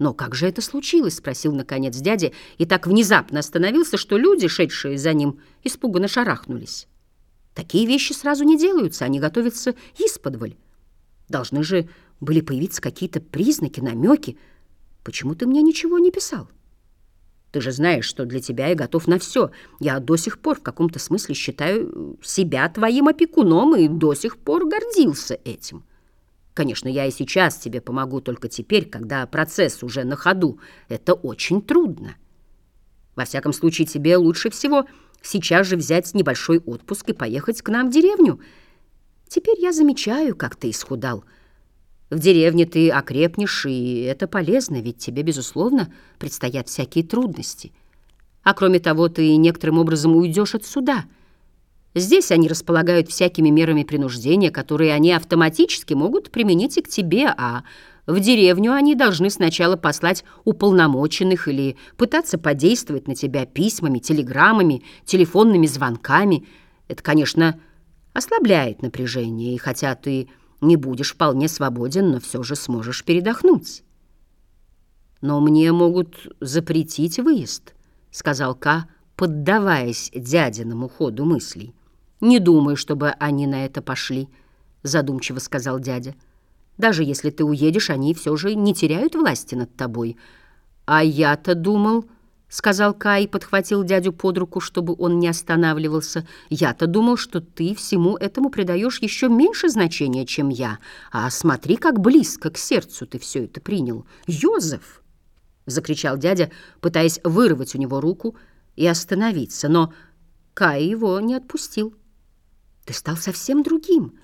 «Но как же это случилось?» — спросил, наконец, дядя, и так внезапно остановился, что люди, шедшие за ним, испуганно шарахнулись. Такие вещи сразу не делаются, они готовятся исподволь. Должны же были появиться какие-то признаки, намеки. Почему ты мне ничего не писал? Ты же знаешь, что для тебя я готов на все. Я до сих пор в каком-то смысле считаю себя твоим опекуном и до сих пор гордился этим. Конечно, я и сейчас тебе помогу, только теперь, когда процесс уже на ходу. Это очень трудно. Во всяком случае, тебе лучше всего сейчас же взять небольшой отпуск и поехать к нам в деревню. Теперь я замечаю, как ты исхудал. В деревне ты окрепнешь, и это полезно, ведь тебе, безусловно, предстоят всякие трудности. А кроме того, ты некоторым образом уйдешь отсюда — Здесь они располагают всякими мерами принуждения, которые они автоматически могут применить и к тебе, а в деревню они должны сначала послать уполномоченных или пытаться подействовать на тебя письмами, телеграммами, телефонными звонками. Это, конечно, ослабляет напряжение, и хотя ты не будешь вполне свободен, но все же сможешь передохнуть. «Но мне могут запретить выезд», — сказал Ка, поддаваясь дядиному ходу мыслей. «Не думаю, чтобы они на это пошли», — задумчиво сказал дядя. «Даже если ты уедешь, они все же не теряют власти над тобой». «А я-то думал...» — сказал Кай подхватил дядю под руку, чтобы он не останавливался. «Я-то думал, что ты всему этому придаешь еще меньше значения, чем я. А смотри, как близко к сердцу ты все это принял. Йозеф!» — закричал дядя, пытаясь вырвать у него руку и остановиться, но Кай его не отпустил. Ты стал совсем другим.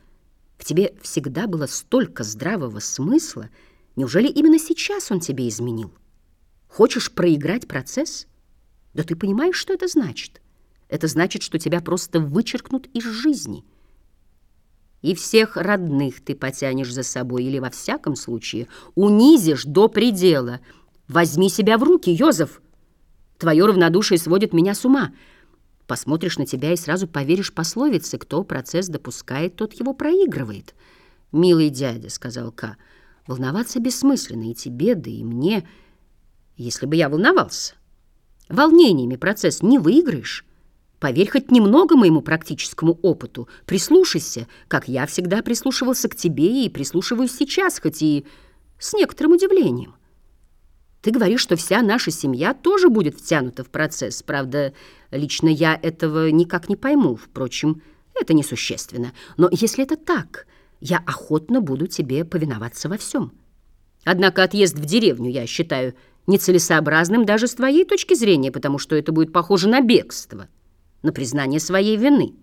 В тебе всегда было столько здравого смысла. Неужели именно сейчас он тебе изменил? Хочешь проиграть процесс? Да ты понимаешь, что это значит? Это значит, что тебя просто вычеркнут из жизни. И всех родных ты потянешь за собой, или во всяком случае унизишь до предела. Возьми себя в руки, Йозеф. Твое равнодушие сводит меня с ума. Посмотришь на тебя и сразу поверишь пословице, кто процесс допускает, тот его проигрывает. «Милый дядя», — сказал Ка, — «волноваться бессмысленно и тебе, да и мне, если бы я волновался. Волнениями процесс не выиграешь. Поверь хоть немного моему практическому опыту, прислушайся, как я всегда прислушивался к тебе и прислушиваюсь сейчас, хоть и с некоторым удивлением». Ты говоришь, что вся наша семья тоже будет втянута в процесс. Правда, лично я этого никак не пойму. Впрочем, это несущественно. Но если это так, я охотно буду тебе повиноваться во всем. Однако отъезд в деревню я считаю нецелесообразным даже с твоей точки зрения, потому что это будет похоже на бегство, на признание своей вины.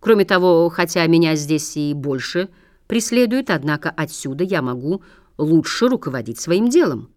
Кроме того, хотя меня здесь и больше преследуют, однако отсюда я могу лучше руководить своим делом.